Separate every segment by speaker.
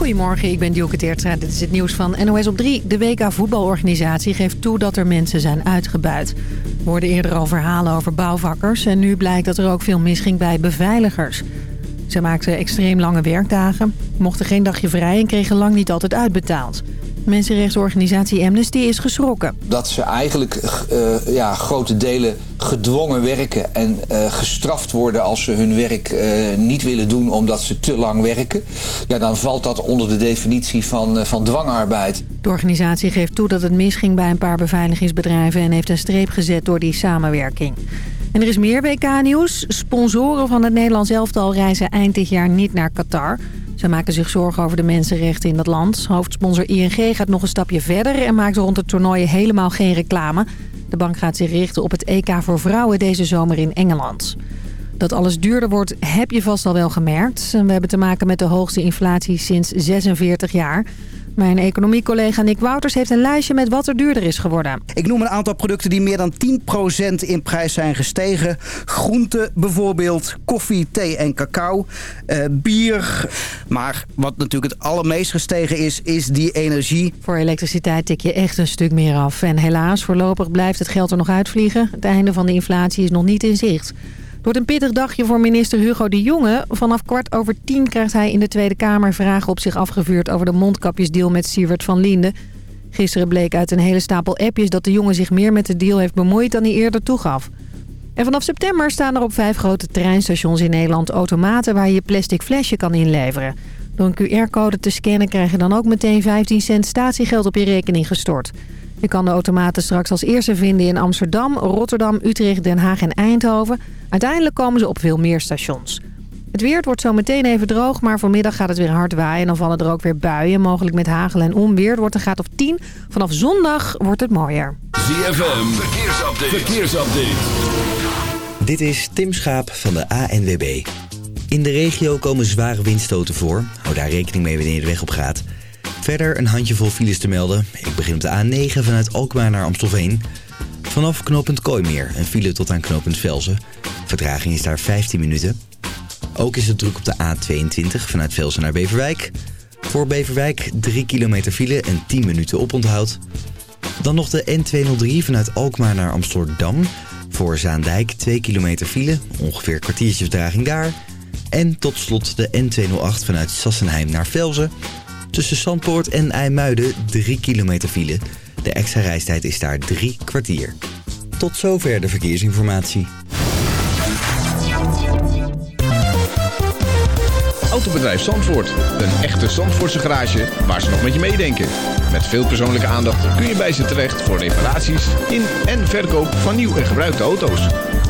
Speaker 1: Goedemorgen, ik ben Dielke Teertstra. Dit is het nieuws van NOS op 3. De WK voetbalorganisatie geeft toe dat er mensen zijn uitgebuit. Er worden eerder al verhalen over bouwvakkers... en nu blijkt dat er ook veel misging bij beveiligers. Ze maakten extreem lange werkdagen, mochten geen dagje vrij... en kregen lang niet altijd uitbetaald. Mensenrechtsorganisatie Amnesty is geschrokken.
Speaker 2: Dat ze eigenlijk uh, ja, grote delen gedwongen werken en uh, gestraft worden als ze hun werk uh, niet willen doen omdat ze te lang werken. Ja, dan valt dat onder de definitie van, van dwangarbeid.
Speaker 1: De organisatie geeft toe dat het misging bij een paar beveiligingsbedrijven en heeft een streep gezet door die samenwerking. En er is meer WK-nieuws. Sponsoren van het Nederlands elftal reizen eind dit jaar niet naar Qatar. Ze maken zich zorgen over de mensenrechten in dat land. Hoofdsponsor ING gaat nog een stapje verder en maakt rond het toernooi helemaal geen reclame. De bank gaat zich richten op het EK voor vrouwen deze zomer in Engeland. Dat alles duurder wordt heb je vast al wel gemerkt. We hebben te maken met de hoogste inflatie sinds 46 jaar. Mijn economiecollega Nick Wouters heeft een lijstje met wat er duurder is geworden.
Speaker 3: Ik noem een aantal producten die meer dan 10% in prijs zijn gestegen. Groenten bijvoorbeeld, koffie, thee en cacao, uh, bier. Maar wat natuurlijk het allermeest gestegen is, is die energie.
Speaker 1: Voor elektriciteit tik je echt een stuk meer af. En helaas, voorlopig blijft het geld er nog uitvliegen. Het einde van de inflatie is nog niet in zicht wordt een pittig dagje voor minister Hugo de Jonge. Vanaf kwart over tien krijgt hij in de Tweede Kamer vragen op zich afgevuurd... over de mondkapjesdeal met Sievert van Linden. Gisteren bleek uit een hele stapel appjes dat de jongen zich meer met de deal heeft bemoeid dan hij eerder toegaf. En vanaf september staan er op vijf grote treinstations in Nederland automaten waar je je plastic flesje kan inleveren. Door een QR-code te scannen krijg je dan ook meteen 15 cent statiegeld op je rekening gestort. Je kan de automaten straks als eerste vinden in Amsterdam, Rotterdam, Utrecht, Den Haag en Eindhoven. Uiteindelijk komen ze op veel meer stations. Het weer wordt zo meteen even droog, maar vanmiddag gaat het weer hard waaien. En dan vallen er ook weer buien, mogelijk met hagel en onweer. Het wordt een graad of 10. Vanaf zondag wordt het mooier.
Speaker 4: ZFM, verkeersupdate. verkeersupdate.
Speaker 5: Dit is Tim Schaap van de ANWB. In de regio komen zware windstoten voor. Hou daar rekening mee wanneer je de weg op gaat. Verder een handjevol files te melden. Ik begin op de A9 vanuit Alkmaar naar Amstelveen. Vanaf knooppunt Kooimeer een file tot aan knooppunt Velzen. Vertraging is daar 15 minuten. Ook is het druk op de A22 vanuit Velzen naar Beverwijk. Voor Beverwijk 3 kilometer file en 10 minuten oponthoud. Dan nog de N203 vanuit Alkmaar naar Amsterdam. Voor Zaandijk 2 kilometer file, ongeveer kwartiertje vertraging daar. En tot slot de N208 vanuit Sassenheim naar Velzen. Tussen Zandpoort en IJmuiden 3 kilometer file. De extra reistijd is daar drie kwartier. Tot zover de verkeersinformatie.
Speaker 6: Autobedrijf Zandvoort. Een echte Zandvoortse garage waar ze nog met je meedenken. Met veel persoonlijke aandacht kun je bij ze terecht voor reparaties in en verkoop van nieuw en gebruikte auto's.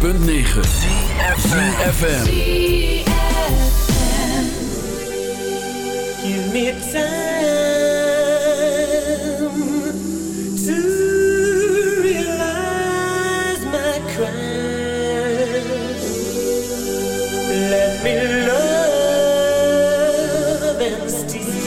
Speaker 4: 106.9 ZFM
Speaker 7: Give me time To realize my crime. Let me love and steal.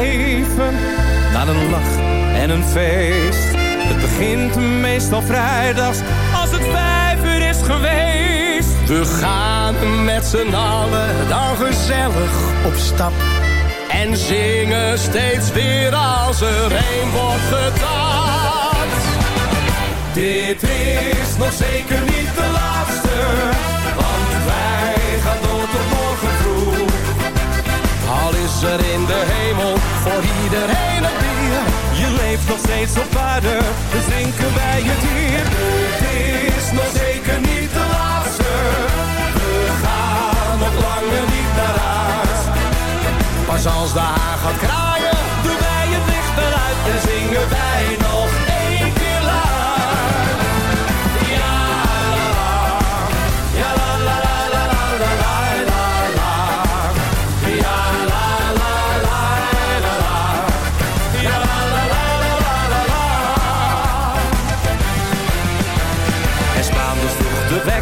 Speaker 8: Leven, naar een lach en een feest. Het begint meestal vrijdags als het vijf uur is geweest.
Speaker 9: We gaan met z'n allen dan gezellig op stap. En zingen steeds weer als er een wordt gedacht. Dit is nog zeker niet de laatste, want wij gaan door tot is er in de hemel voor iedereen een bier.
Speaker 8: Je leeft nog steeds op aarde, dus drinken wij het hier.
Speaker 9: Dit is nog zeker niet de laatste. We gaan nog langer niet naar huis. Pas als de haan gaat kraaien, doen wij het licht eruit en zingen wij nog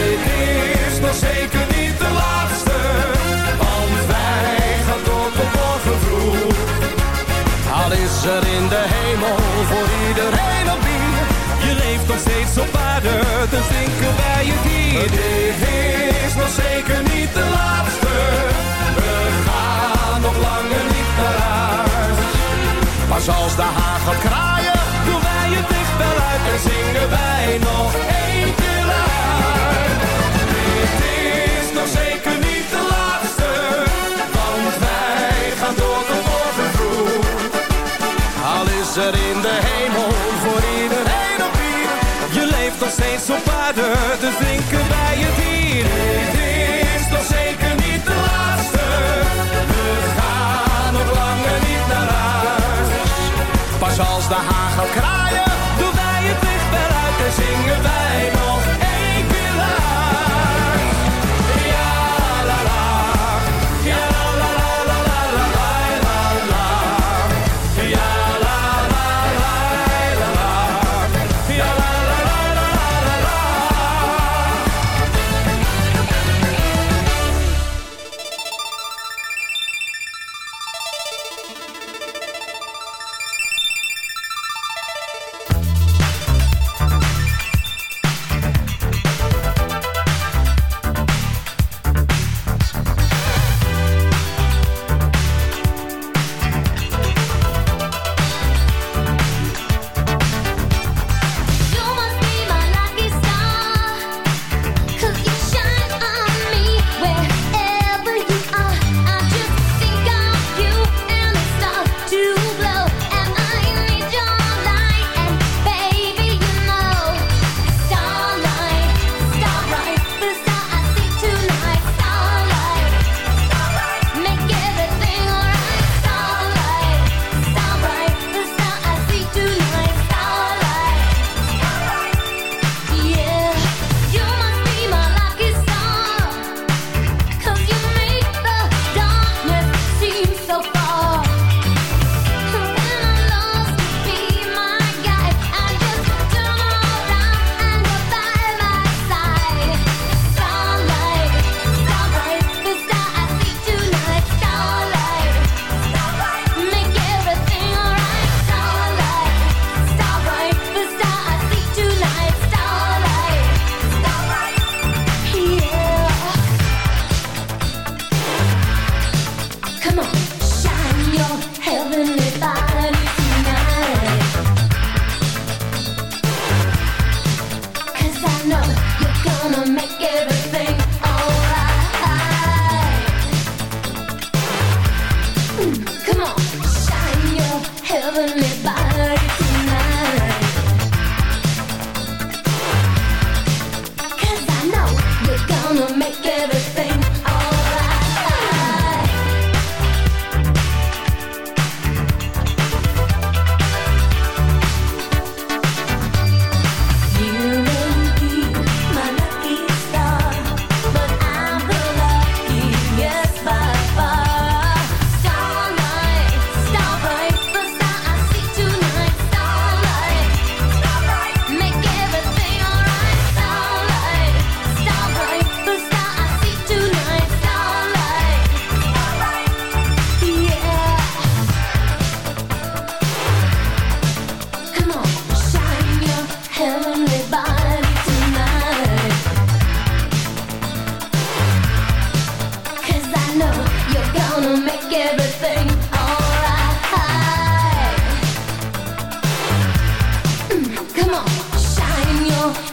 Speaker 9: Dit is nog zeker niet de laatste, want wij gaan door tot boven vroeg. Al is er in de hemel voor iedereen op bier,
Speaker 8: je leeft nog steeds op aarde, dus denken wij je dier.
Speaker 9: Dit is nog zeker niet de laatste, we gaan nog langer niet naar huis. Maar zoals de hagel kraaien, doen wij het dichtbij luid en zingen wij nog één keer. In de hemel voor iedereen op bier.
Speaker 8: Je leeft nog steeds op aarde, dus drinken wij het hier.
Speaker 9: Dit is nog zeker niet de laatste, we gaan nog langer niet naar huis.
Speaker 10: Zoals de hagel kraaien, doen wij het licht wel uit en zingen wij nog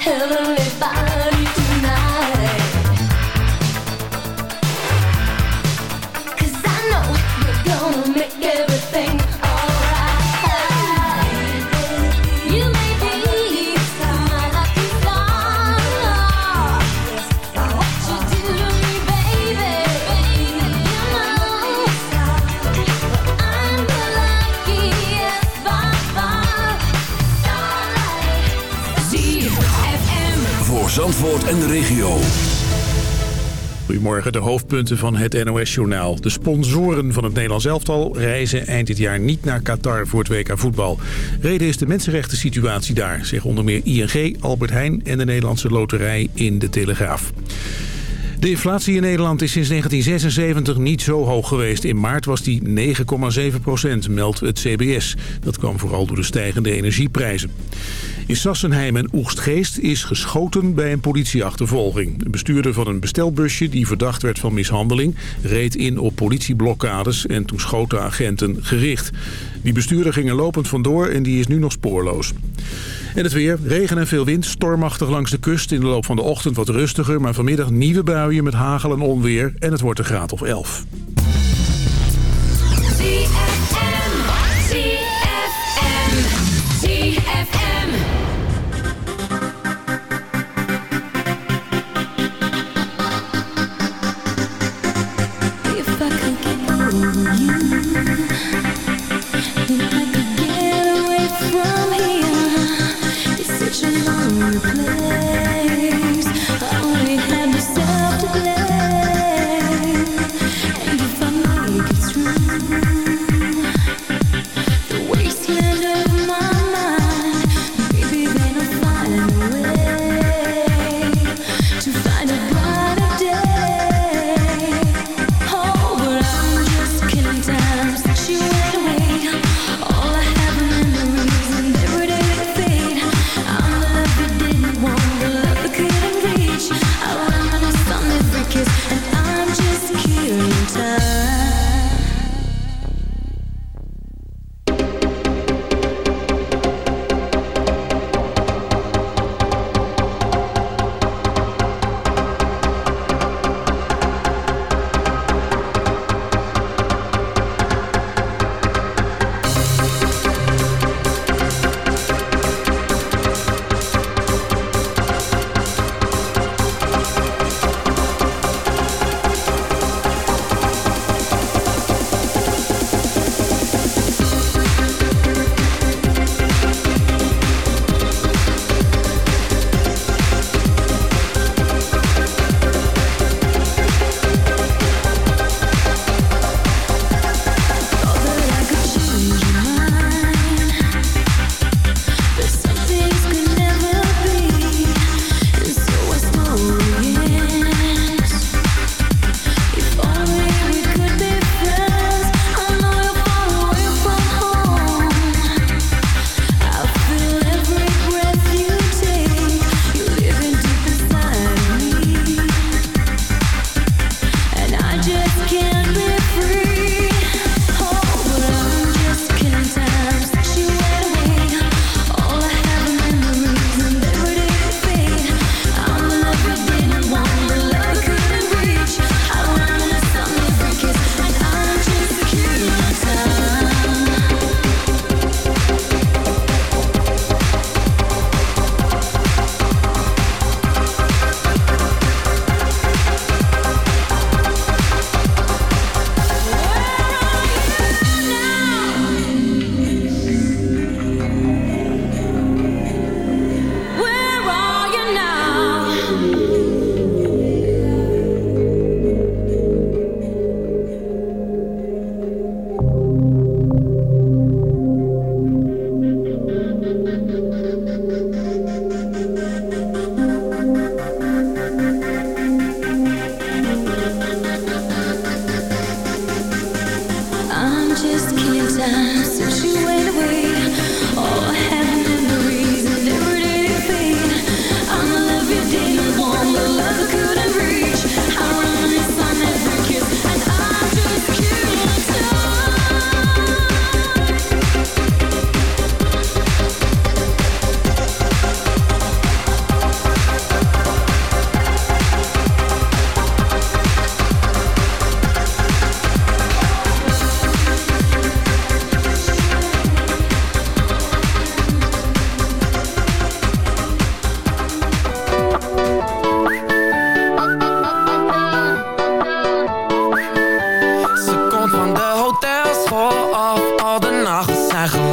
Speaker 11: Hello, if I
Speaker 12: Goedemorgen, de hoofdpunten van het NOS-journaal. De sponsoren van het Nederlands elftal reizen eind dit jaar niet naar Qatar voor het WK voetbal. Reden is de mensenrechten situatie daar, zeggen onder meer ING, Albert Heijn en de Nederlandse Loterij in de Telegraaf. De inflatie in Nederland is sinds 1976 niet zo hoog geweest. In maart was die 9,7 procent, meldt het CBS. Dat kwam vooral door de stijgende energieprijzen. In Sassenheim en Oegstgeest is geschoten bij een politieachtervolging. Een bestuurder van een bestelbusje die verdacht werd van mishandeling... reed in op politieblokkades en toen schoten agenten gericht. Die bestuurder ging er lopend vandoor en die is nu nog spoorloos. En het weer, regen en veel wind, stormachtig langs de kust. In de loop van de ochtend wat rustiger, maar vanmiddag nieuwe buien met hagel en onweer. En het wordt een graad of 11.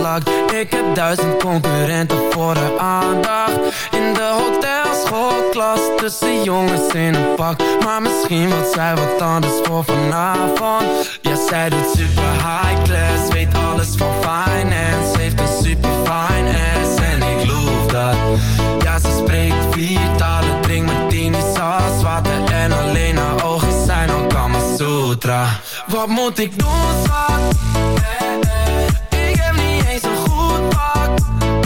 Speaker 13: Ik heb duizend concurrenten voor de aandacht. In de hotel, schoolklas, tussen jongens in een pak. Maar misschien wat zij wat anders voor vanavond. Ja, zij doet super high class, weet alles van finance. Heeft een super fine ass en ik loof dat. Ja, ze spreekt vier talen, drinkt martinis als water En alleen haar ogen zijn al Kama Sutra. Wat moet ik doen. walk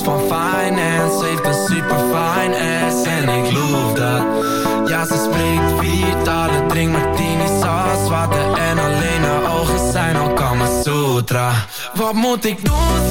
Speaker 13: van
Speaker 14: finance. Ze heeft een super fine ass en ik loof dat. Ja, ze spreekt vier talen, drinkt martini, als water En alleen haar ogen zijn al Kama Sutra Wat moet ik doen.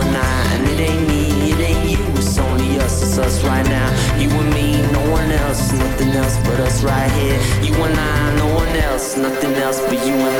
Speaker 15: And I. And it ain't me, it ain't you, it's only us, it's us right now. You and me, no one else, nothing else but us right here. You and I, no one else, nothing else but you and I.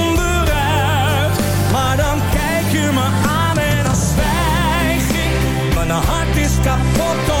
Speaker 12: Hart is kapot,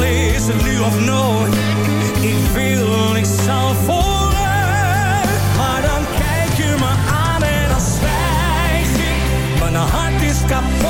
Speaker 12: Al het nu of nooit, ik wil, ik zal vooruit. Maar dan kijk je me aan en dan zwijg ik. Mijn hart is kapot,